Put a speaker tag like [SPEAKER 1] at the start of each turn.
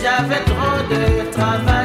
[SPEAKER 1] J'avais trop de travail.